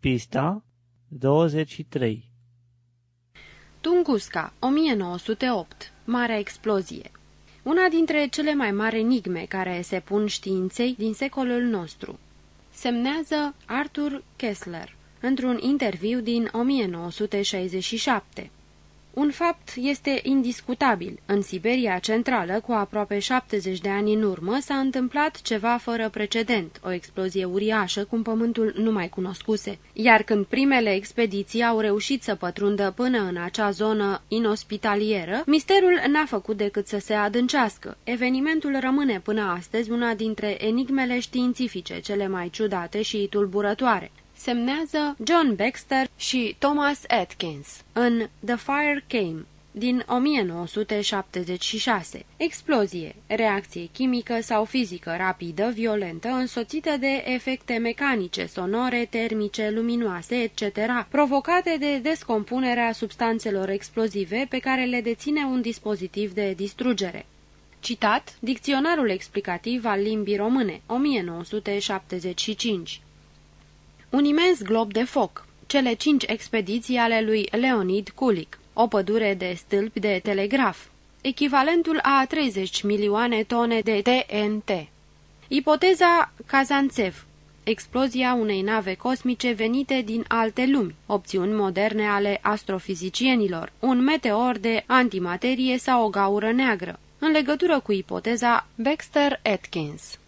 Pista 23 Tunguska, 1908. Marea explozie Una dintre cele mai mari enigme care se pun științei din secolul nostru. Semnează Arthur Kessler într-un interviu din 1967. Un fapt este indiscutabil. În Siberia Centrală, cu aproape 70 de ani în urmă, s-a întâmplat ceva fără precedent, o explozie uriașă cum pământul nu mai cunoscuse. Iar când primele expediții au reușit să pătrundă până în acea zonă inospitalieră, misterul n-a făcut decât să se adâncească. Evenimentul rămâne până astăzi una dintre enigmele științifice cele mai ciudate și tulburătoare semnează John Baxter și Thomas Atkins în The Fire Came din 1976. Explozie, reacție chimică sau fizică rapidă, violentă, însoțită de efecte mecanice, sonore, termice, luminoase, etc., provocate de descompunerea substanțelor explozive pe care le deține un dispozitiv de distrugere. Citat, Dicționarul explicativ al limbii române, 1975 un imens glob de foc, cele cinci expediții ale lui Leonid Kulik, o pădure de stâlpi de telegraf, echivalentul a 30 milioane tone de TNT. Ipoteza Kazantsev, explozia unei nave cosmice venite din alte lumi, opțiuni moderne ale astrofizicienilor, un meteor de antimaterie sau o gaură neagră, în legătură cu ipoteza Baxter-Atkins.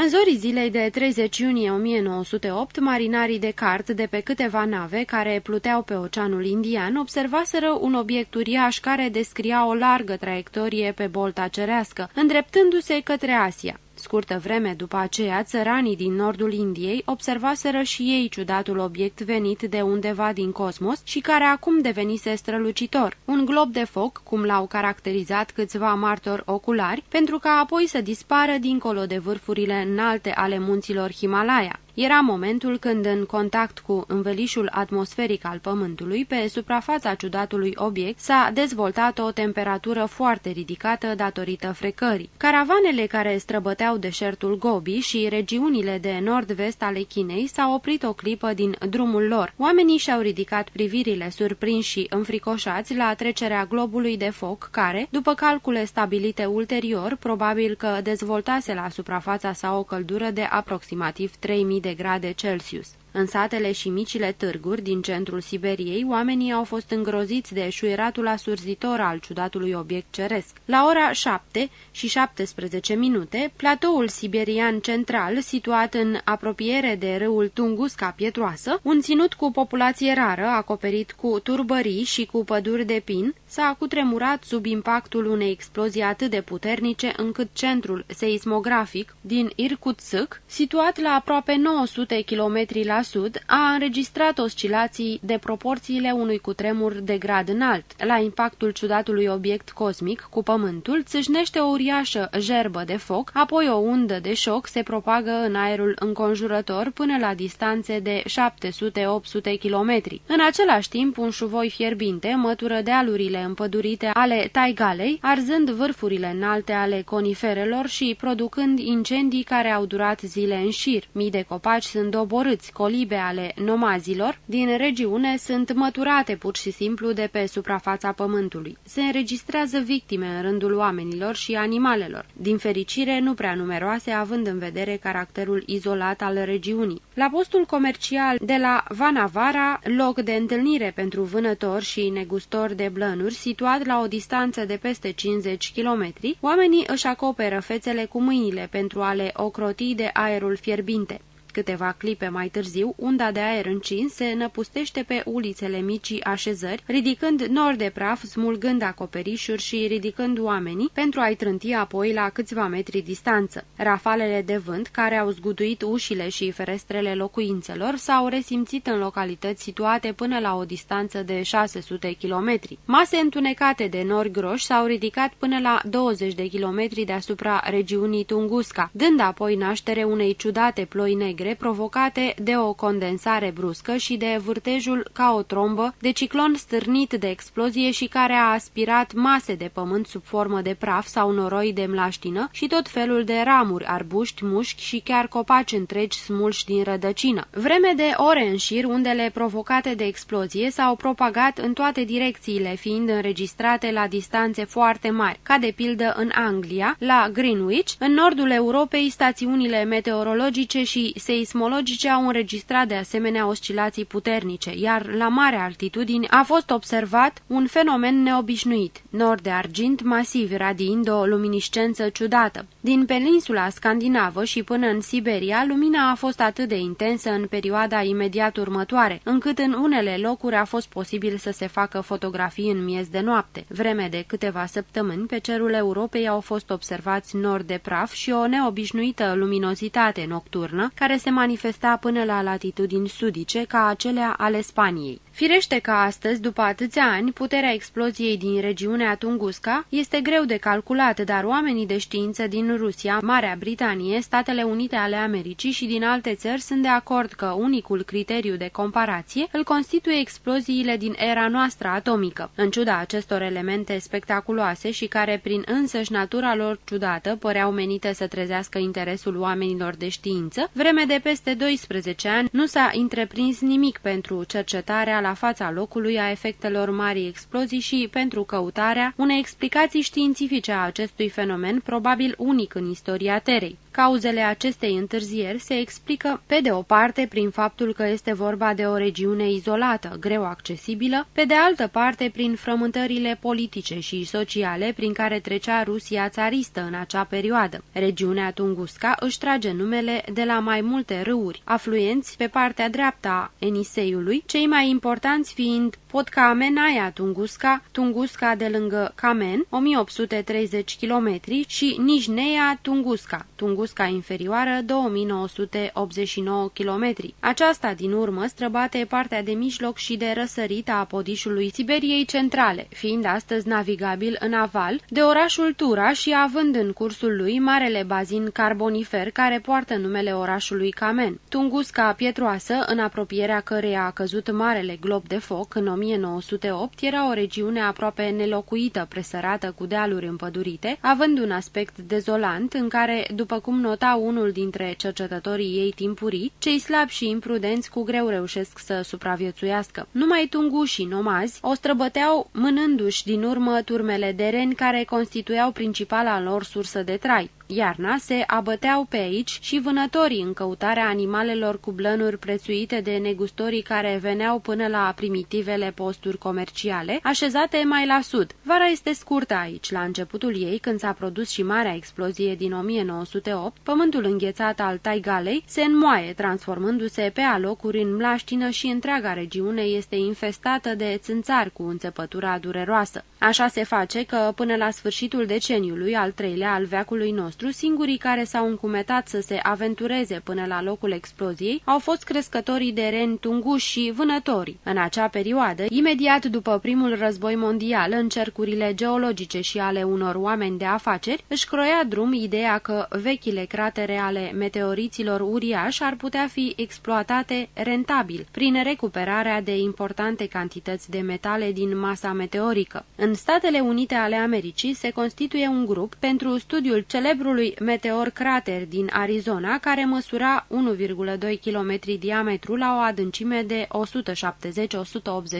În zorii zilei de 30 iunie 1908, marinarii de cart de pe câteva nave care pluteau pe Oceanul Indian observaseră un obiect uriaș care descria o largă traiectorie pe bolta cerească, îndreptându-se către Asia. Scurtă vreme după aceea, țăranii din nordul Indiei observaseră și ei ciudatul obiect venit de undeva din cosmos și care acum devenise strălucitor, un glob de foc, cum l-au caracterizat câțiva martori oculari, pentru ca apoi să dispară dincolo de vârfurile înalte ale munților Himalaya. Era momentul când, în contact cu învelișul atmosferic al Pământului, pe suprafața ciudatului obiect s-a dezvoltat o temperatură foarte ridicată datorită frecării. Caravanele care străbăteau deșertul Gobi și regiunile de nord-vest ale Chinei s-au oprit o clipă din drumul lor. Oamenii și-au ridicat privirile surprinși și înfricoșați la trecerea globului de foc care, după calcule stabilite ulterior, probabil că dezvoltase la suprafața sa o căldură de aproximativ 3000 de de grade Celsius. În satele și micile târguri din centrul Siberiei, oamenii au fost îngroziți de șuieratul asurzitor al ciudatului obiect ceresc. La ora 7 și 17 minute, platoul siberian central, situat în apropiere de râul Tunguska Pietroasă, un ținut cu populație rară, acoperit cu turbării și cu păduri de pin, s-a cutremurat sub impactul unei explozii atât de puternice încât centrul seismografic din Irkutsk, situat la aproape 900 km la sud, a înregistrat oscilații de proporțiile unui cutremur de grad înalt. La impactul ciudatului obiect cosmic cu Pământul, țâșnește o uriașă gerbă de foc, apoi o undă de șoc se propagă în aerul înconjurător până la distanțe de 700-800 km. În același timp, un șuvoi fierbinte mătură dealurile împădurite ale taigalei, arzând vârfurile înalte ale coniferelor și producând incendii care au durat zile în șir. Mii de copaci sunt doborâți, colibe ale nomazilor din regiune sunt măturate pur și simplu de pe suprafața pământului. Se înregistrează victime în rândul oamenilor și animalelor, din fericire nu prea numeroase având în vedere caracterul izolat al regiunii. La postul comercial de la Vanavara, loc de întâlnire pentru vânători și negustori de blănuri, situat la o distanță de peste 50 km, oamenii își acoperă fețele cu mâinile pentru a le ocroti de aerul fierbinte. Câteva clipe mai târziu, unda de aer încins se năpustește pe ulițele micii așezări, ridicând nor de praf, smulgând acoperișuri și ridicând oamenii pentru a-i trânti apoi la câțiva metri distanță. Rafalele de vânt, care au zguduit ușile și ferestrele locuințelor, s-au resimțit în localități situate până la o distanță de 600 km. Mase întunecate de nori groși s-au ridicat până la 20 de kilometri deasupra regiunii Tunguska, dând apoi naștere unei ciudate ploi negre negre provocate de o condensare bruscă și de vârtejul ca o trombă de ciclon stârnit de explozie și care a aspirat mase de pământ sub formă de praf sau noroi de mlaștină și tot felul de ramuri, arbuști, mușchi și chiar copaci întregi smulși din rădăcină. Vreme de ore în șir, undele provocate de explozie s-au propagat în toate direcțiile, fiind înregistrate la distanțe foarte mari, ca de pildă în Anglia, la Greenwich, în nordul Europei, stațiunile meteorologice și seismologice au înregistrat de asemenea oscilații puternice, iar la mare altitudini a fost observat un fenomen neobișnuit, nor de argint masiv radiind o luminiscență ciudată. Din peninsula scandinavă și până în Siberia, lumina a fost atât de intensă în perioada imediat următoare, încât în unele locuri a fost posibil să se facă fotografii în miez de noapte. Vreme de câteva săptămâni, pe cerul Europei au fost observați nori de praf și o neobișnuită luminozitate nocturnă, care se manifesta până la latitudini sudice, ca acelea ale Spaniei. Firește că astăzi, după atâția ani, puterea exploziei din regiunea Tunguska este greu de calculat, dar oamenii de știință din Rusia, Marea Britanie, Statele Unite ale Americii și din alte țări sunt de acord că unicul criteriu de comparație îl constituie exploziile din era noastră atomică. În ciuda acestor elemente spectaculoase și care, prin însăși natura lor ciudată, păreau menite să trezească interesul oamenilor de știință, vreme de peste 12 ani nu s-a întreprins nimic pentru cercetarea la fața locului a efectelor marii explozii și pentru căutarea unei explicații științifice a acestui fenomen, probabil unic în istoria Terei. Cauzele acestei întârzieri se explică, pe de o parte, prin faptul că este vorba de o regiune izolată, greu accesibilă, pe de altă parte, prin frământările politice și sociale prin care trecea Rusia țaristă în acea perioadă. Regiunea Tunguska își trage numele de la mai multe râuri, afluenți pe partea dreaptă a Eniseiului, cei mai importanți fiind Podcamenaia Tunguska, Tunguska de lângă Kamen, 1830 km și Nijneia Tunguska, Tunguska inferioară, 2989 km. Aceasta, din urmă, străbate partea de mijloc și de răsărit a podișului Siberiei centrale, fiind astăzi navigabil în aval de orașul Tura și având în cursul lui marele bazin carbonifer care poartă numele orașului Kamen. Tunguska pietroasă, în apropierea căreia a căzut marele glob de foc în 1908 era o regiune aproape nelocuită, presărată cu dealuri împădurite, având un aspect dezolant în care, după cum nota unul dintre cercetătorii ei timpurii, cei slabi și imprudenți cu greu reușesc să supraviețuiască. Numai tungușii nomazi o străbăteau mânându-și din urmă turmele de reni care constituiau principala lor sursă de trai. Iarna se abăteau pe aici și vânătorii în căutarea animalelor cu blănuri prețuite de negustorii care veneau până la primitivele posturi comerciale, așezate mai la sud. Vara este scurtă aici, la începutul ei, când s-a produs și marea explozie din 1908, pământul înghețat al Taigalei se înmoaie, transformându-se pe alocuri în mlaștină și întreaga regiune este infestată de țânțari cu înțepătura dureroasă. Așa se face că, până la sfârșitul deceniului al treilea al veacului nostru, nostru, singurii care s-au încumetat să se aventureze până la locul exploziei au fost crescătorii de reni tunguși și vânătorii. În acea perioadă, imediat după primul război mondial, în cercurile geologice și ale unor oameni de afaceri, își croia drum ideea că vechile cratere ale meteoriților uriași ar putea fi exploatate rentabil, prin recuperarea de importante cantități de metale din masa meteorică. În Statele Unite ale Americii se constituie un grup pentru studiul celebru celebrului meteor crater din Arizona, care măsura 1,2 km diametru la o adâncime de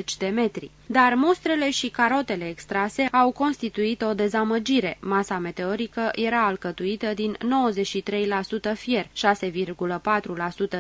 170-180 de metri. Dar mostrele și carotele extrase au constituit o dezamăgire. Masa meteorică era alcătuită din 93% fier, 6,4%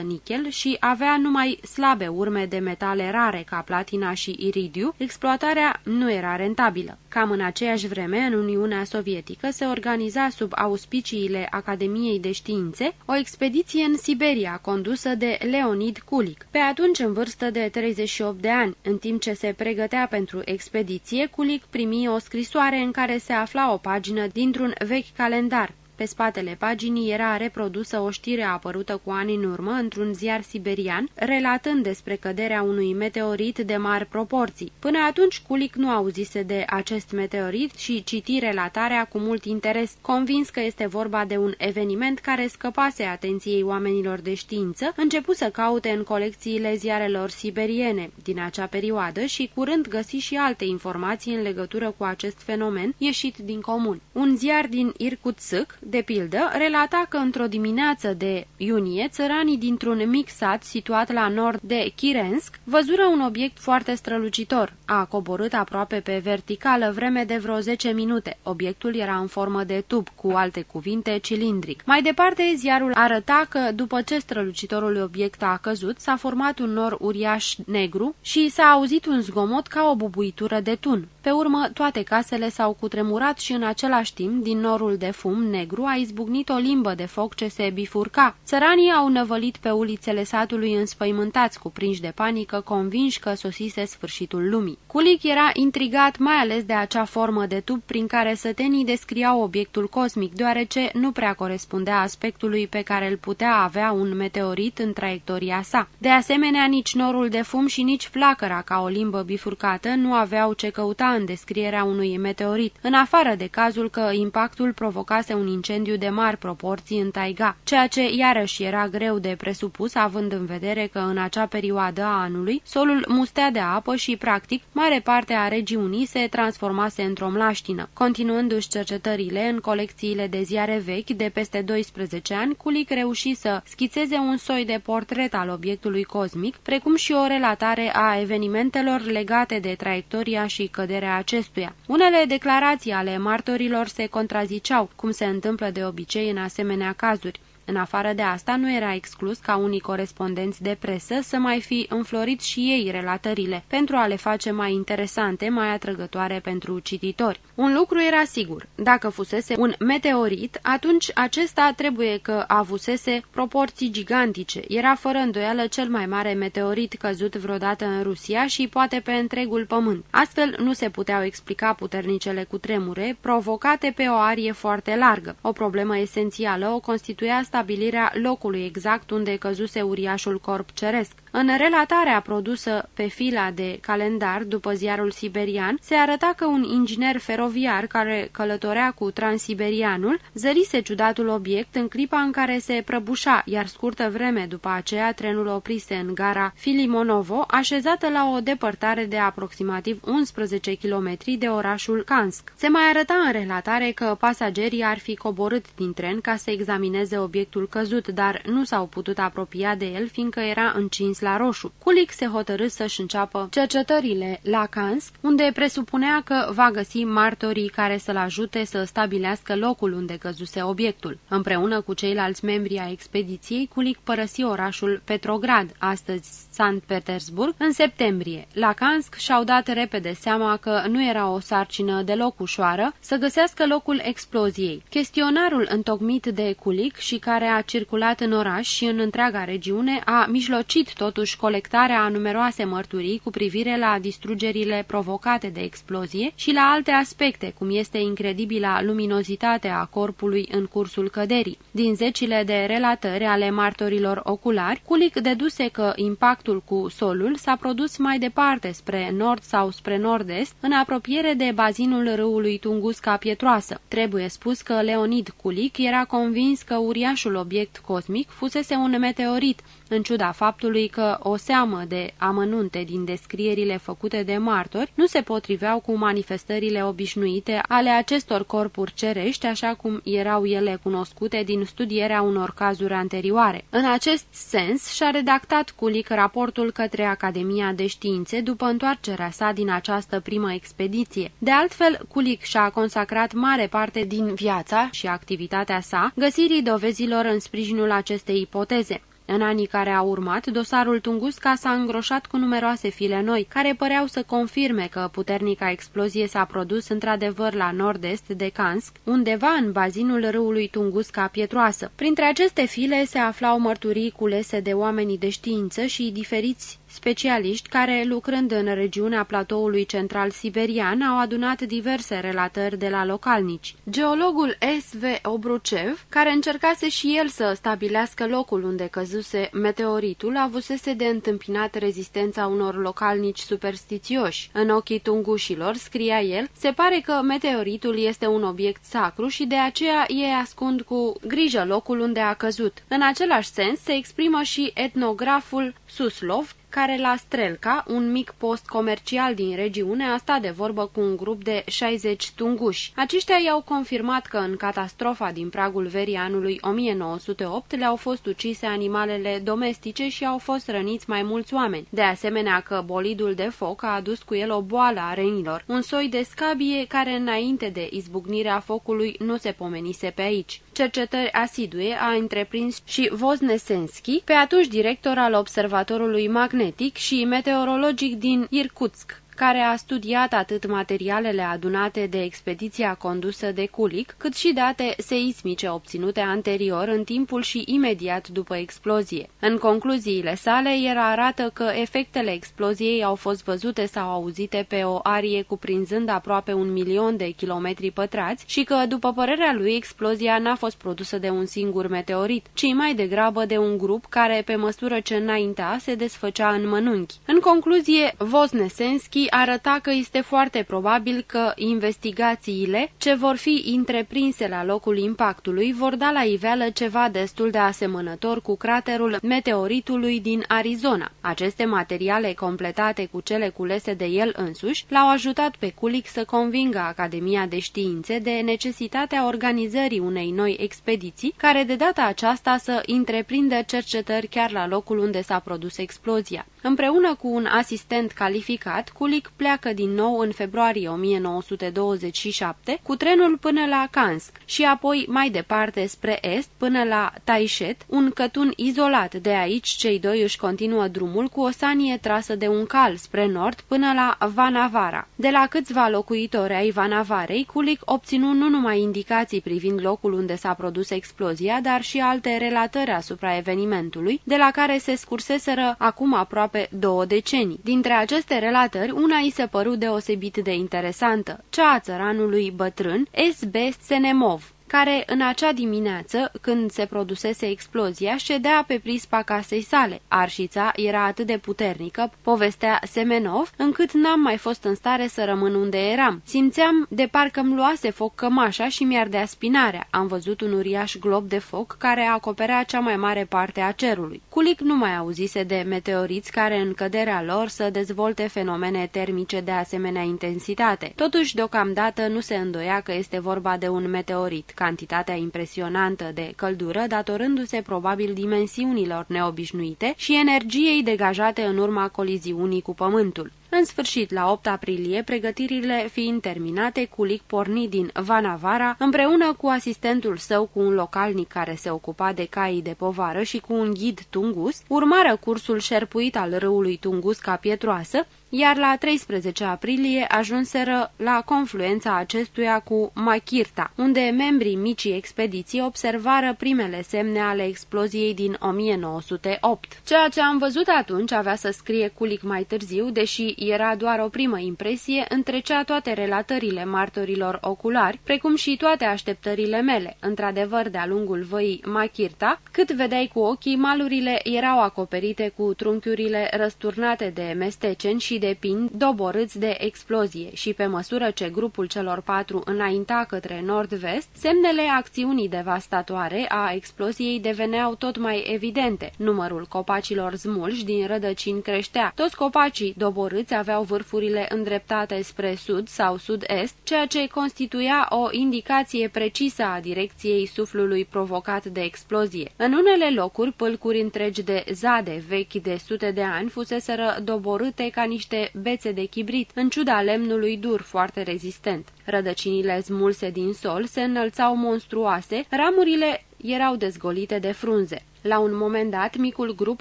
nichel și avea numai slabe urme de metale rare ca platina și iridiu, exploatarea nu era rentabilă. Cam în aceeași vreme, în Uniunea Sovietică se organiza sub auspiciu auspiciile Academiei de Științe, o expediție în Siberia condusă de Leonid Kulik, pe atunci în vârstă de 38 de ani. În timp ce se pregătea pentru expediție, Kulik primi o scrisoare în care se afla o pagină dintr-un vechi calendar. Pe spatele paginii era reprodusă o știre apărută cu ani în urmă într-un ziar siberian, relatând despre căderea unui meteorit de mari proporții. Până atunci, Culic nu auzise de acest meteorit și citi relatarea cu mult interes, convins că este vorba de un eveniment care scăpase atenției oamenilor de știință, începu să caute în colecțiile ziarelor siberiene din acea perioadă și curând găsi și alte informații în legătură cu acest fenomen ieșit din comun. Un ziar din Irkutsk, de pildă, relata că într-o dimineață de iunie, țăranii dintr-un mic sat situat la nord de Kirensk văzură un obiect foarte strălucitor. A coborât aproape pe verticală vreme de vreo 10 minute. Obiectul era în formă de tub, cu alte cuvinte, cilindric. Mai departe, ziarul arăta că, după ce strălucitorul obiect a căzut, s-a format un nor uriaș negru și s-a auzit un zgomot ca o bubuitură de tun. Pe urmă, toate casele s-au cutremurat și în același timp, din norul de fum negru, a izbucnit o limbă de foc ce se bifurca. Țăranii au năvălit pe ulițele satului înspăimântați, cuprinși de panică, convinși că sosise sfârșitul lumii. Culic era intrigat mai ales de acea formă de tub prin care sătenii descriau obiectul cosmic, deoarece nu prea corespundea aspectului pe care îl putea avea un meteorit în traiectoria sa. De asemenea, nici norul de fum și nici flacăra ca o limbă bifurcată nu aveau ce căuta în descrierea unui meteorit, în afară de cazul că impactul provocase un incendiu de mari proporții în taiga, ceea ce iarăși era greu de presupus având în vedere că în acea perioadă a anului solul mustea de apă și, practic, mare parte a regiunii se transformase într-o mlaștină. Continuându-și cercetările în colecțiile de ziare vechi de peste 12 ani, Culic reuși să schițeze un soi de portret al obiectului cosmic, precum și o relatare a evenimentelor legate de traiectoria și căderea acestuia. Unele declarații ale martorilor se contraziceau, cum se întâmplă de obicei în asemenea cazuri. În afară de asta, nu era exclus ca unii corespondenți de presă să mai fi înflorit și ei relatările, pentru a le face mai interesante, mai atrăgătoare pentru cititori. Un lucru era sigur, dacă fusese un meteorit, atunci acesta trebuie că avusese proporții gigantice. Era fără îndoială cel mai mare meteorit căzut vreodată în Rusia și poate pe întregul pământ. Astfel nu se puteau explica puternicele cutremure provocate pe o arie foarte largă. O problemă esențială o constituia stabilirea locului exact unde căzuse uriașul corp ceresc. În relatarea produsă pe fila de calendar după ziarul siberian, se arăta că un inginer feroviar care călătorea cu transiberianul zărise ciudatul obiect în clipa în care se prăbușa, iar scurtă vreme după aceea trenul oprise în gara Filimonovo, așezată la o depărtare de aproximativ 11 km de orașul Kansk. Se mai arăta în relatare că pasagerii ar fi coborât din tren ca să examineze obiectul căzut, dar nu s-au putut apropia de el fiindcă era încins la roșu. Culic se hotărâ să-și înceapă cercetările la Kansk, unde presupunea că va găsi martorii care să-l ajute să stabilească locul unde căzuse obiectul. Împreună cu ceilalți membri ai expediției, Culic părăsi orașul Petrograd, astăzi Sankt Petersburg, în septembrie. La Kansk și-au dat repede seama că nu era o sarcină deloc ușoară să găsească locul exploziei. Chestionarul întocmit de Culic și care a circulat în oraș și în întreaga regiune a mijlocit totuși colectarea a numeroase mărturii cu privire la distrugerile provocate de explozie și la alte aspecte, cum este incredibila luminozitate a corpului în cursul căderii. Din zecile de relatări ale martorilor oculari, Culic deduse că impactul cu solul s-a produs mai departe, spre nord sau spre nord-est, în apropiere de bazinul râului Tunguska Pietroasă. Trebuie spus că Leonid Culic era convins că uriașul obiect cosmic fusese un meteorit, în ciuda faptului că o seamă de amănunte din descrierile făcute de martori nu se potriveau cu manifestările obișnuite ale acestor corpuri cerești, așa cum erau ele cunoscute din studierea unor cazuri anterioare. În acest sens, și-a redactat Culic raportul către Academia de Științe după întoarcerea sa din această primă expediție. De altfel, Culic și-a consacrat mare parte din viața și activitatea sa găsirii dovezilor în sprijinul acestei ipoteze. În anii care au urmat, dosarul Tunguska s-a îngroșat cu numeroase file noi, care păreau să confirme că puternica explozie s-a produs într-adevăr la nord-est de Kansk, undeva în bazinul râului Tunguska pietroasă. Printre aceste file se aflau mărturii culese de oamenii de știință și diferiți Specialiști care, lucrând în regiunea platoului central siberian, au adunat diverse relatări de la localnici. Geologul S.V. Obrucev, care încercase și el să stabilească locul unde căzuse meteoritul, avusese de întâmpinat rezistența unor localnici superstițioși. În ochii tungușilor, scria el, se pare că meteoritul este un obiect sacru și de aceea ei ascund cu grijă locul unde a căzut. În același sens se exprimă și etnograful Suslov, care la Strelca, un mic post comercial din regiune, a stat de vorbă cu un grup de 60 tunguși. Aceștia i-au confirmat că în catastrofa din pragul verii anului 1908 le-au fost ucise animalele domestice și au fost răniți mai mulți oameni. De asemenea că bolidul de foc a adus cu el o boală a renilor, un soi de scabie care înainte de izbucnirea focului nu se pomenise pe aici cercetări asidue a întreprins și Voznesenski, pe atunci director al Observatorului Magnetic și Meteorologic din Irkutsk care a studiat atât materialele adunate de expediția condusă de Kulik, cât și date seismice obținute anterior în timpul și imediat după explozie. În concluziile sale, el arată că efectele exploziei au fost văzute sau auzite pe o arie cuprinzând aproape un milion de kilometri pătrați și că, după părerea lui, explozia n-a fost produsă de un singur meteorit, ci mai degrabă de un grup care, pe măsură ce înaintea, se desfăcea în mănunchi. În concluzie, Voznesenski arăta că este foarte probabil că investigațiile ce vor fi întreprinse la locul impactului vor da la iveală ceva destul de asemănător cu craterul meteoritului din Arizona. Aceste materiale completate cu cele culese de el însuși l-au ajutat pe Kulik să convingă Academia de Științe de necesitatea organizării unei noi expediții care de data aceasta să întreprindă cercetări chiar la locul unde s-a produs explozia. Împreună cu un asistent calificat, Kulik pleacă din nou în februarie 1927 cu trenul până la Kansk și apoi mai departe spre est până la Taishet, un cătun izolat. De aici cei doi își continuă drumul cu o sanie trasă de un cal spre nord până la Vanavara. De la câțiva locuitori ai Vanavarei, Kulik obținu nu numai indicații privind locul unde s-a produs explozia, dar și alte relatări asupra evenimentului, de la care se scurseseră acum aproape aproape două decenii. Dintre aceste relatări, una îi se păru deosebit de interesantă, cea a țăranului bătrân S.B. Senemov, care în acea dimineață, când se produsese explozia, ședea pe prispa casei sale. Arșița era atât de puternică, povestea Semenov, încât n-am mai fost în stare să rămân unde eram. Simțeam de parcă-mi luase foc cămașa și mi-ardea spinarea. Am văzut un uriaș glob de foc care acoperea cea mai mare parte a cerului. Culic nu mai auzise de meteoriți care în căderea lor să dezvolte fenomene termice de asemenea intensitate. Totuși, deocamdată nu se îndoia că este vorba de un meteorit cantitatea impresionantă de căldură datorându-se probabil dimensiunilor neobișnuite și energiei degajate în urma coliziunii cu Pământul. În sfârșit, la 8 aprilie, pregătirile fiind terminate, Culic porni din Vanavara, împreună cu asistentul său, cu un localnic care se ocupa de caii de povară și cu un ghid tungus, urmară cursul șerpuit al râului Tungus ca pietroasă, iar la 13 aprilie ajunseră la confluența acestuia cu Machirta, unde membrii micii expediții observară primele semne ale exploziei din 1908. Ceea ce am văzut atunci avea să scrie Culic mai târziu, deși era doar o primă impresie, întrecea toate relatările martorilor oculari, precum și toate așteptările mele. Într-adevăr, de-a lungul văii Machirta, cât vedeai cu ochii, malurile erau acoperite cu trunchiurile răsturnate de mesteceni și de pin doborâți de explozie și pe măsură ce grupul celor patru înainta către nord-vest, semnele acțiunii devastatoare a exploziei deveneau tot mai evidente. Numărul copacilor smulși din rădăcini creștea. Toți copacii doborâți aveau vârfurile îndreptate spre sud sau sud-est, ceea ce constituia o indicație precisă a direcției suflului provocat de explozie. În unele locuri, pâlcuri întregi de zade vechi de sute de ani fuseseră doborâte ca niște bețe de chibrit, în ciuda lemnului dur foarte rezistent. Rădăcinile smulse din sol se înălțau monstruoase, ramurile erau dezgolite de frunze. La un moment dat, micul grup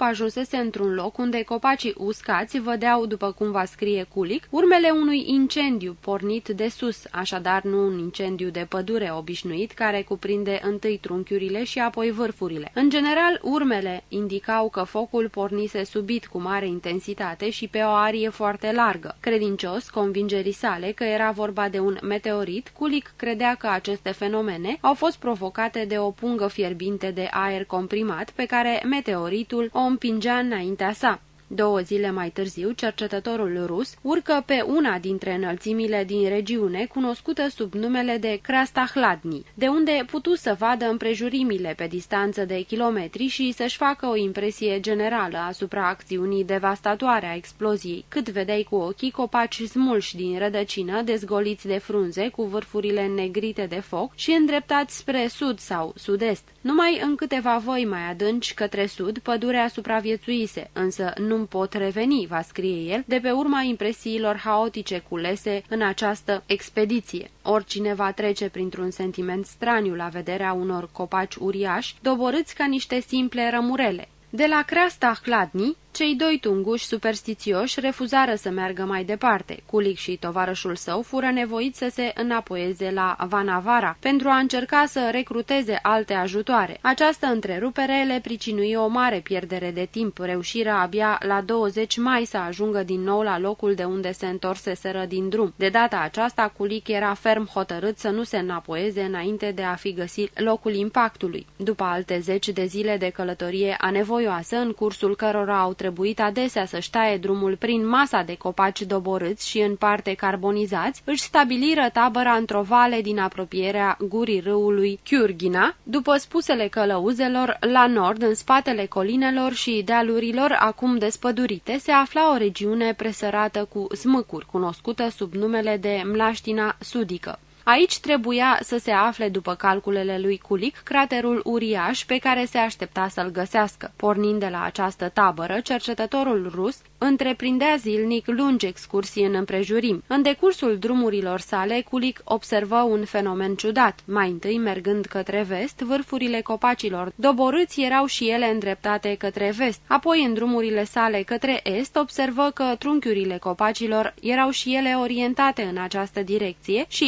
ajunsese într-un loc unde copacii uscați vădeau, după cum va scrie Culic, urmele unui incendiu pornit de sus, așadar nu un incendiu de pădure obișnuit care cuprinde întâi trunchiurile și apoi vârfurile. În general, urmele indicau că focul pornise subit cu mare intensitate și pe o arie foarte largă. Credincios convingerii sale că era vorba de un meteorit, Culic credea că aceste fenomene au fost provocate de o pungă fierbinte de aer comprimat pe care meteoritul o împingea înaintea sa. Două zile mai târziu, cercetătorul rus urcă pe una dintre înălțimile din regiune, cunoscută sub numele de Krastahladni, de unde putu să vadă împrejurimile pe distanță de kilometri și să-și facă o impresie generală asupra acțiunii devastatoare a exploziei, cât vedeai cu ochii copaci smulși din rădăcină, dezgoliți de frunze, cu vârfurile negrite de foc și îndreptați spre sud sau sud-est. Numai în câteva voi mai adânci către sud, pădurea supraviețuise, însă nu pot reveni, va scrie el, de pe urma impresiilor haotice culese în această expediție. Oricine va trece printr-un sentiment straniu la vederea unor copaci uriași, doborâți ca niște simple rămurele. De la creasta Hladni, cei doi tunguși superstițioși refuzară să meargă mai departe. Culic și tovarășul său fură nevoiți să se înapoieze la Vanavara pentru a încerca să recruteze alte ajutoare. Această întrerupere le pricinui o mare pierdere de timp. Reușiră abia la 20 mai să ajungă din nou la locul de unde se întorseseră din drum. De data aceasta, Culic era ferm hotărât să nu se înapoieze înainte de a fi găsit locul impactului. După alte zeci de zile de călătorie anevoioasă, în cursul cărora au trebuit adesea să-și taie drumul prin masa de copaci doborâți și în parte carbonizați, își stabiliră tabăra într-o vale din apropierea gurii râului Chiurghina, după spusele călăuzelor, la nord, în spatele colinelor și dealurilor acum despădurite, se afla o regiune presărată cu smâcuri, cunoscută sub numele de Mlaștina Sudică. Aici trebuia să se afle, după calculele lui Culic, craterul uriaș pe care se aștepta să-l găsească. Pornind de la această tabără, cercetătorul rus întreprindea zilnic lungi excursii în împrejurim. În decursul drumurilor sale, Culic observă un fenomen ciudat. Mai întâi, mergând către vest, vârfurile copacilor doborâți erau și ele îndreptate către vest. Apoi, în drumurile sale către est, observă că trunchiurile copacilor erau și ele orientate în această direcție și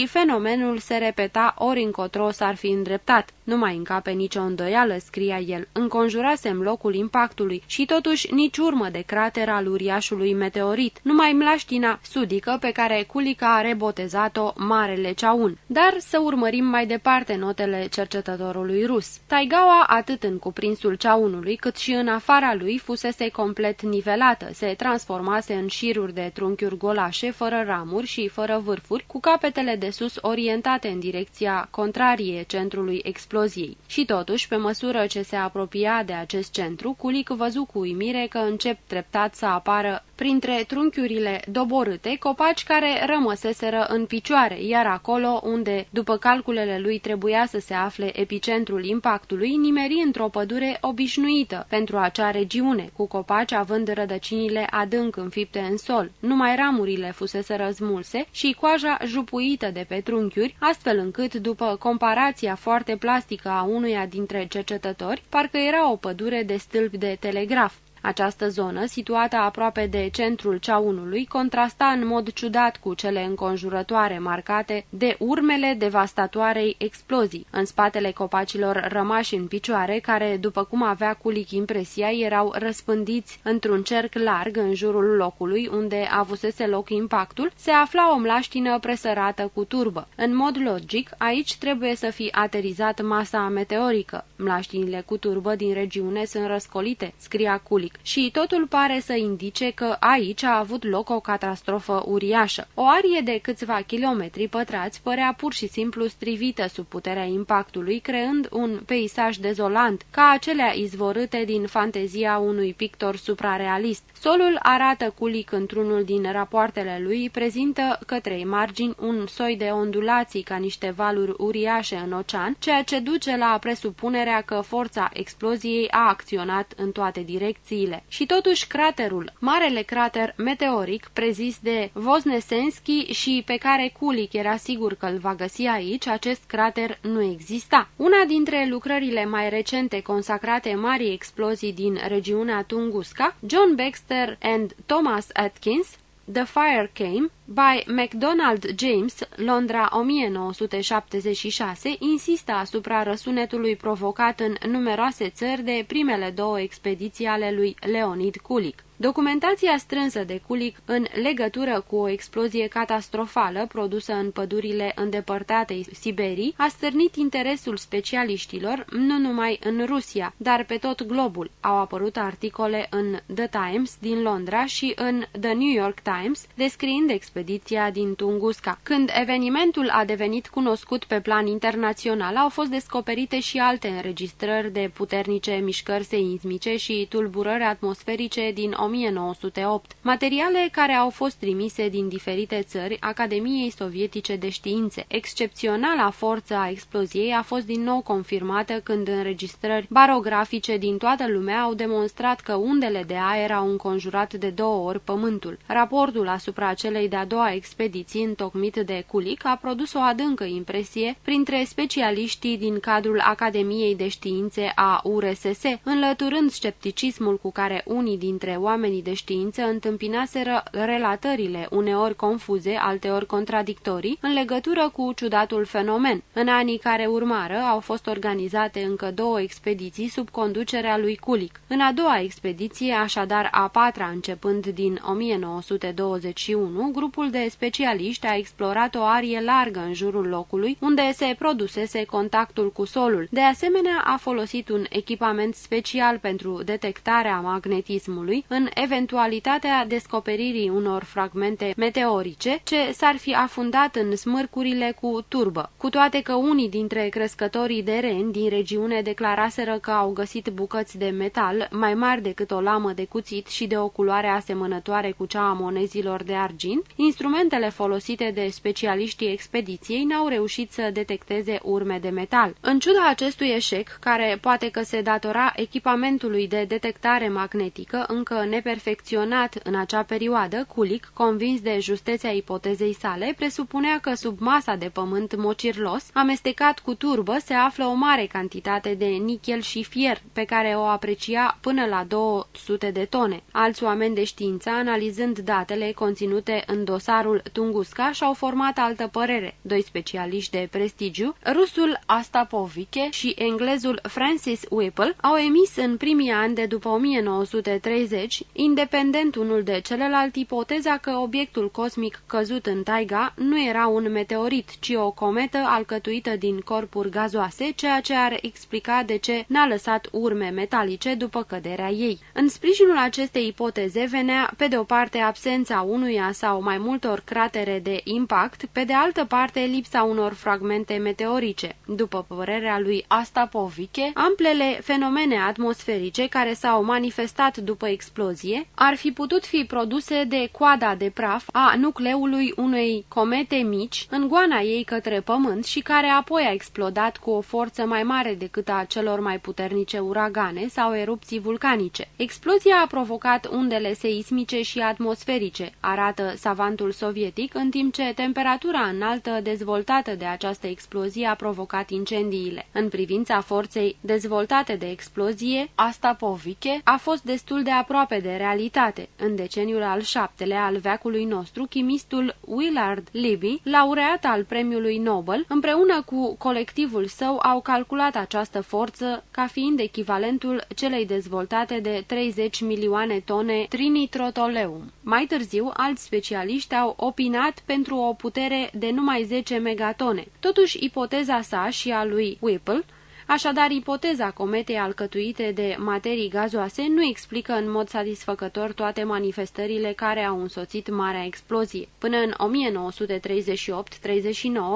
fenomenul se repeta ori încotro s-ar fi îndreptat. Nu mai încape nicio îndoială, scria el, înconjurasem locul impactului și totuși nici urmă de crater al uriașului meteorit, numai mlaștina sudică pe care Culica a rebotezat-o Marele Ceaun. Dar să urmărim mai departe notele cercetătorului rus. Taigaua, atât în cuprinsul Ceaunului, cât și în afara lui, fusese complet nivelată, se transformase în șiruri de trunchiuri golașe, fără ramuri și fără vârfuri, cu capetele de sus orientate în direcția contrarie centrului exploziei. Și totuși, pe măsură ce se apropia de acest centru, Culic văzu cu uimire că încep treptat să apară apară printre trunchiurile doborâte copaci care rămăseseră în picioare, iar acolo unde, după calculele lui, trebuia să se afle epicentrul impactului, nimeri într-o pădure obișnuită pentru acea regiune, cu copaci având rădăcinile adânc înfipte în sol. Numai ramurile fusese răzmulse și coaja jupuită de pe trunchiuri, astfel încât, după comparația foarte plastică a unuia dintre cercetători, parcă era o pădure de stâlpi de telegraf. Această zonă, situată aproape de centrul ceaunului, contrasta în mod ciudat cu cele înconjurătoare marcate de urmele devastatoarei explozii. În spatele copacilor rămași în picioare, care, după cum avea Culic impresia, erau răspândiți într-un cerc larg în jurul locului unde avusese loc impactul, se afla o mlaștină presărată cu turbă. În mod logic, aici trebuie să fi aterizat masa meteorică. Mlaștinile cu turbă din regiune sunt răscolite, scria Culic trafic și totul pare să indice că aici a avut loc o catastrofă uriașă. O arie de câțiva kilometri pătrați părea pur și simplu strivită sub puterea impactului, creând un peisaj dezolant, ca acelea izvorâte din fantezia unui pictor suprarealist. Solul arată culic într-unul din rapoartele lui, prezintă către margini un soi de ondulații ca niște valuri uriașe în ocean, ceea ce duce la presupunerea că forța exploziei a acționat în toate direcții teoriile. Și totuși craterul, marele crater meteoric prezis de Voznesenski și pe care Kulik era sigur că îl va găsi aici, acest crater nu exista. Una dintre lucrările mai recente consacrate marii explozii din regiunea Tunguska, John Baxter and Thomas Atkins, The Fire Came, by MacDonald James, Londra 1976, insistă asupra răsunetului provocat în numeroase țări de primele două expediții ale lui Leonid Kulik. Documentația strânsă de Kulik în legătură cu o explozie catastrofală produsă în pădurile îndepărtate Siberii a stârnit interesul specialiștilor nu numai în Rusia, dar pe tot globul. Au apărut articole în The Times din Londra și în The New York Times descriind expediția din Tunguska. Când evenimentul a devenit cunoscut pe plan internațional, au fost descoperite și alte înregistrări de puternice mișcări seismice și tulburări atmosferice din 1908, materiale care au fost trimise din diferite țări Academiei Sovietice de Științe. Excepționala forță a exploziei a fost din nou confirmată când înregistrări barografice din toată lumea au demonstrat că undele de aer au înconjurat de două ori pământul. Raportul asupra celei de-a doua expediții întocmit de Kulik a produs o adâncă impresie printre specialiștii din cadrul Academiei de Științe a URSS, înlăturând scepticismul cu care unii dintre oameni oamenii de știință întâmpinaseră relatările, uneori confuze, alteori contradictorii, în legătură cu ciudatul fenomen. În anii care urmară au fost organizate încă două expediții sub conducerea lui Kulik. În a doua expediție, așadar a patra începând din 1921, grupul de specialiști a explorat o arie largă în jurul locului, unde se produsese contactul cu solul. De asemenea, a folosit un echipament special pentru detectarea magnetismului în eventualitatea descoperirii unor fragmente meteorice ce s-ar fi afundat în smârcurile cu turbă. Cu toate că unii dintre crescătorii de ren din regiune declaraseră că au găsit bucăți de metal mai mari decât o lamă de cuțit și de o culoare asemănătoare cu cea a monezilor de argint, instrumentele folosite de specialiștii expediției n-au reușit să detecteze urme de metal. În ciuda acestui eșec, care poate că se datora echipamentului de detectare magnetică încă neperfecționat în acea perioadă, Culic, convins de justețea ipotezei sale, presupunea că sub masa de pământ mocirlos, amestecat cu turbă, se află o mare cantitate de nichel și fier, pe care o aprecia până la 200 de tone. Alți oameni de știință, analizând datele conținute în dosarul Tunguska, și-au format altă părere. Doi specialiști de prestigiu, rusul Astapoviche și englezul Francis Whipple, au emis în primii ani de după 1930 independent unul de celălalt, ipoteza că obiectul cosmic căzut în taiga nu era un meteorit, ci o cometă alcătuită din corpuri gazoase, ceea ce ar explica de ce n-a lăsat urme metalice după căderea ei. În sprijinul acestei ipoteze venea, pe de o parte, absența unuia sau mai multor cratere de impact, pe de altă parte, lipsa unor fragmente meteorice. După părerea lui Astapoviche, amplele fenomene atmosferice care s-au manifestat după explozie explozie ar fi putut fi produse de coada de praf a nucleului unei comete mici în goana ei către pământ și care apoi a explodat cu o forță mai mare decât a celor mai puternice uragane sau erupții vulcanice. Explozia a provocat undele seismice și atmosferice, arată savantul sovietic, în timp ce temperatura înaltă dezvoltată de această explozie a provocat incendiile. În privința forței dezvoltate de explozie, asta Poviche a fost destul de aproape de realitate. În deceniul al șaptelea al veacului nostru, chimistul Willard Libby, laureat al premiului Nobel, împreună cu colectivul său au calculat această forță ca fiind echivalentul celei dezvoltate de 30 milioane tone trinitrotoleum. Mai târziu, alți specialiști au opinat pentru o putere de numai 10 megatone. Totuși, ipoteza sa și a lui Whipple Așadar, ipoteza cometei alcătuite de materii gazoase nu explică în mod satisfăcător toate manifestările care au însoțit marea explozie. Până în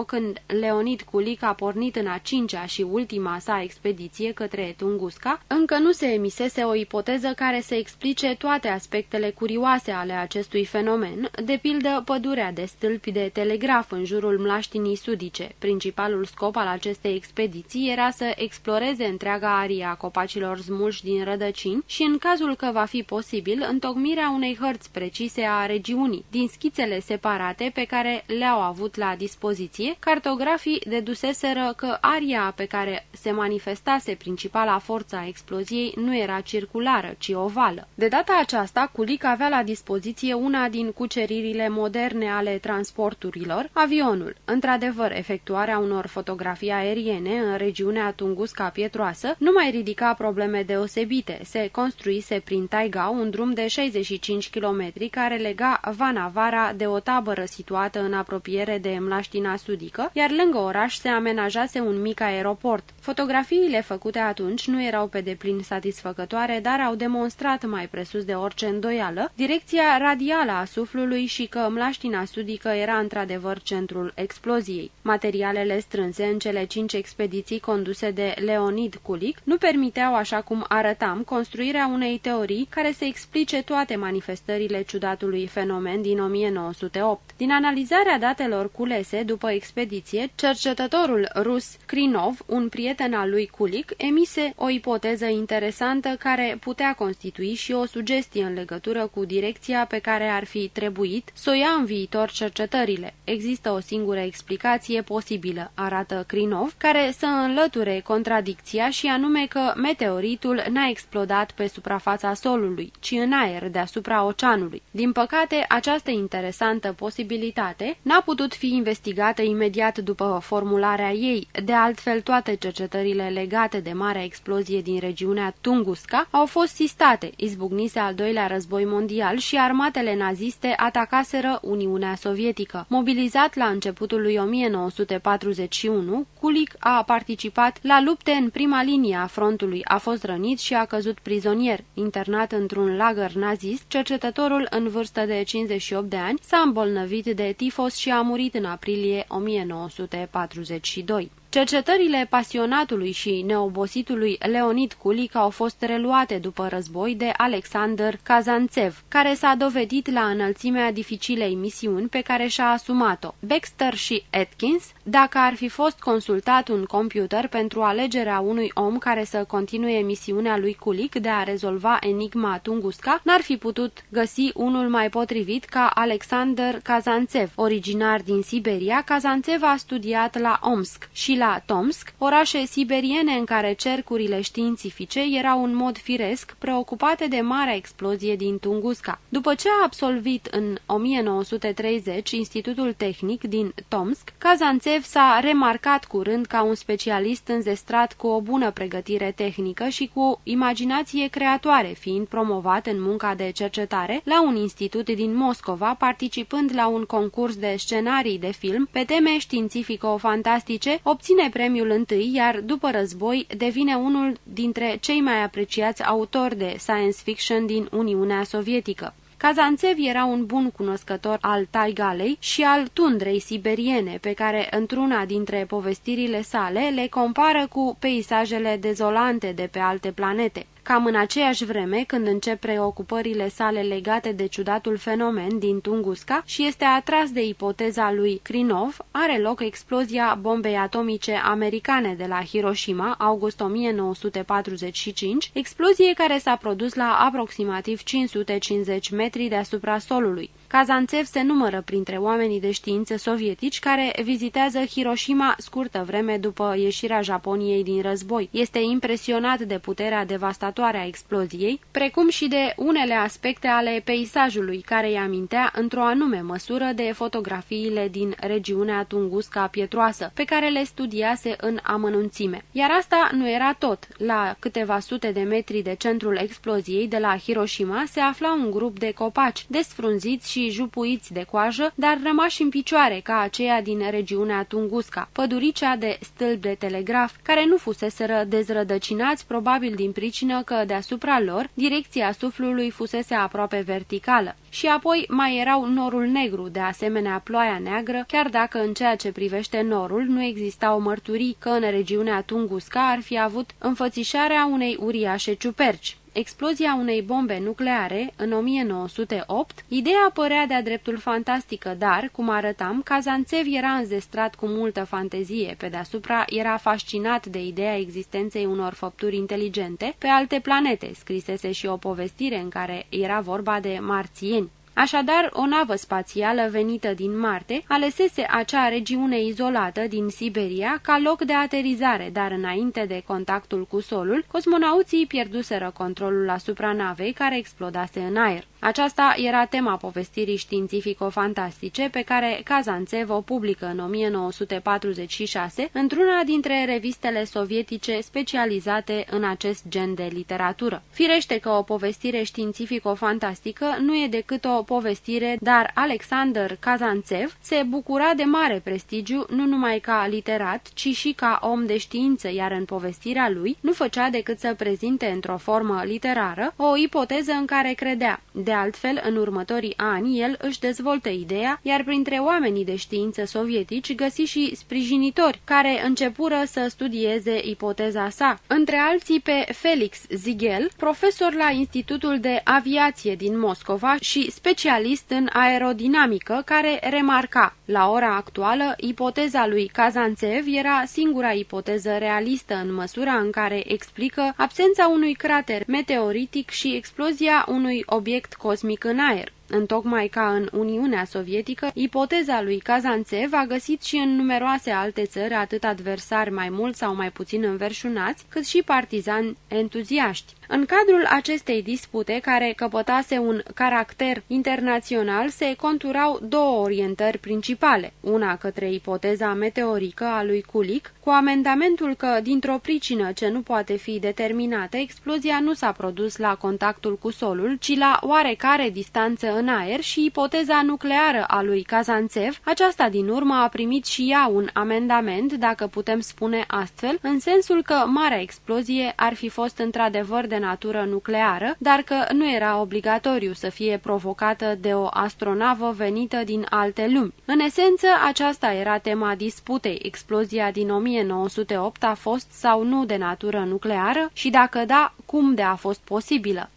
1938-39, când Leonid Kulik a pornit în a cincea și ultima sa expediție către Tunguska, încă nu se emisese o ipoteză care să explice toate aspectele curioase ale acestui fenomen, de pildă pădurea de stâlpi de telegraf în jurul mlaștinii sudice. Principalul scop al acestei expediții era să exploreze întreaga aria a copacilor smulși din rădăcini și, în cazul că va fi posibil, întocmirea unei hărți precise a regiunii, din schițele separate pe care le-au avut la dispoziție, cartografii deduseseră că aria pe care se manifestase principala forță a exploziei nu era circulară, ci ovală. De data aceasta, Culic avea la dispoziție una din cuceririle moderne ale transporturilor, avionul. Într-adevăr, efectuarea unor fotografii aeriene în regiunea Tungusca Pietroasă nu mai ridica probleme deosebite. Se construise prin taiga un drum de 65 km care lega Vanavara de o tabără situată în apropiere de Mlaștina Sudică, iar lângă oraș se amenajase un mic aeroport. Fotografiile făcute atunci nu erau pe deplin satisfăcătoare, dar au demonstrat mai presus de orice îndoială direcția radială a suflului și că Mlaștina Sudică era într-adevăr centrul exploziei. Materialele strânse în cele cinci expediții conduse de Leonid Kulik nu permiteau, așa cum arătam, construirea unei teorii care să explice toate manifestările ciudatului fenomen din 1908. Din analizarea datelor culese după expediție, cercetătorul rus Krinov, un prieten al lui Kulik, emise o ipoteză interesantă care putea constitui și o sugestie în legătură cu direcția pe care ar fi trebuit să o ia în viitor cercetările. Există o singură explicație posibilă, arată Krinov, care să înlăture contradicția și anume că meteoritul n-a explodat pe suprafața solului, ci în aer deasupra oceanului. Din păcate, această interesantă posibilitate n-a putut fi investigată imediat după formularea ei, de altfel toate cercetările legate de marea explozie din regiunea Tunguska au fost sistate, izbucnise al doilea război mondial și armatele naziste atacaseră Uniunea Sovietică. Mobilizat la începutul lui 1941, Kulik a participat la lupte în prima linie a frontului, a fost rănit și a căzut prizonier. Internat într-un lagăr nazist, cercetătorul în vârstă de 58 de ani s-a îmbolnăvit de tifos și a murit în aprilie 1942. Cercetările pasionatului și neobositului Leonid Kulik au fost reluate după război de Alexander Kazantsev, care s-a dovedit la înălțimea dificilei misiuni pe care și-a asumat-o. Baxter și Atkins, dacă ar fi fost consultat un computer pentru alegerea unui om care să continue misiunea lui Kulik de a rezolva enigma Tunguska, n-ar fi putut găsi unul mai potrivit ca Alexander Kazantsev. Originar din Siberia, Kazantsev a studiat la Omsk și la la Tomsk, orașe siberiene în care cercurile științifice erau în mod firesc preocupate de marea explozie din Tunguska. După ce a absolvit în 1930 Institutul Tehnic din Tomsk, Kazantsev s-a remarcat curând ca un specialist înzestrat cu o bună pregătire tehnică și cu o imaginație creatoare, fiind promovat în munca de cercetare la un institut din Moscova, participând la un concurs de scenarii de film pe teme științifico-fantastice, obținând obține premiul întâi, iar după război devine unul dintre cei mai apreciați autori de science fiction din Uniunea Sovietică. Kazantsev era un bun cunoscător al taigalei și al tundrei siberiene, pe care într-una dintre povestirile sale le compară cu peisajele dezolante de pe alte planete. Cam în aceeași vreme, când încep preocupările sale legate de ciudatul fenomen din Tunguska și este atras de ipoteza lui Krinov, are loc explozia bombei atomice americane de la Hiroshima, august 1945, explozie care s-a produs la aproximativ 550 metri deasupra solului. Kazantsev se numără printre oamenii de știință sovietici care vizitează Hiroshima scurtă vreme după ieșirea Japoniei din război. Este impresionat de puterea devastatoare a exploziei, precum și de unele aspecte ale peisajului care îi amintea într-o anume măsură de fotografiile din regiunea Tungusca pietroasă, pe care le studiase în amănunțime. Iar asta nu era tot. La câteva sute de metri de centrul exploziei de la Hiroshima se afla un grup de copaci desfrunziți și jupuiți de coajă, dar rămași în picioare ca aceea din regiunea Tungusca, păduricea de stâlp de telegraf, care nu fuseseră dezrădăcinați probabil din pricină că deasupra lor direcția suflului fusese aproape verticală. Și apoi mai erau norul negru, de asemenea ploaia neagră, chiar dacă în ceea ce privește norul nu existau mărturii că în regiunea Tungusca ar fi avut înfățișarea unei uriașe ciuperci. Explozia unei bombe nucleare în 1908, ideea părea de-a dreptul fantastică, dar, cum arătam, Kazantsev era înzestrat cu multă fantezie, pe deasupra era fascinat de ideea existenței unor făpturi inteligente pe alte planete, scrisese și o povestire în care era vorba de marțieni. Așadar, o navă spațială venită din Marte alesese acea regiune izolată din Siberia ca loc de aterizare, dar înainte de contactul cu solul, cosmonauții pierduseră controlul asupra navei care explodase în aer. Aceasta era tema povestirii științifico-fantastice pe care Kazantsev o publică în 1946 într-una dintre revistele sovietice specializate în acest gen de literatură. Firește că o povestire științifico-fantastică nu e decât o povestire, dar Alexander Kazantsev se bucura de mare prestigiu nu numai ca literat, ci și ca om de știință, iar în povestirea lui nu făcea decât să prezinte într-o formă literară o ipoteză în care credea. De altfel, în următorii ani, el își dezvoltă ideea, iar printre oamenii de știință sovietici găsi și sprijinitori, care începură să studieze ipoteza sa. Între alții pe Felix Zigel, profesor la Institutul de Aviație din Moscova și specialist în aerodinamică, care remarca, la ora actuală, ipoteza lui Kazantsev era singura ipoteză realistă în măsura în care explică absența unui crater meteoritic și explozia unui obiect cosmic în aer. Întocmai ca în Uniunea Sovietică, ipoteza lui Kazantsev a găsit și în numeroase alte țări atât adversari mai mult sau mai puțin înverșunați, cât și partizani entuziaști. În cadrul acestei dispute, care căpătase un caracter internațional, se conturau două orientări principale, una către ipoteza meteorică a lui Kulik, cu amendamentul că, dintr-o pricină ce nu poate fi determinată, explozia nu s-a produs la contactul cu solul, ci la oarecare distanță în aer și ipoteza nucleară a lui Kazantsev, aceasta din urmă a primit și ea un amendament, dacă putem spune astfel, în sensul că marea explozie ar fi fost într-adevăr de natură nucleară, dar că nu era obligatoriu să fie provocată de o astronavă venită din alte lumi. În esență, aceasta era tema disputei. Explozia din 1908 a fost sau nu de natură nucleară și dacă da, cum de a fost posibilă.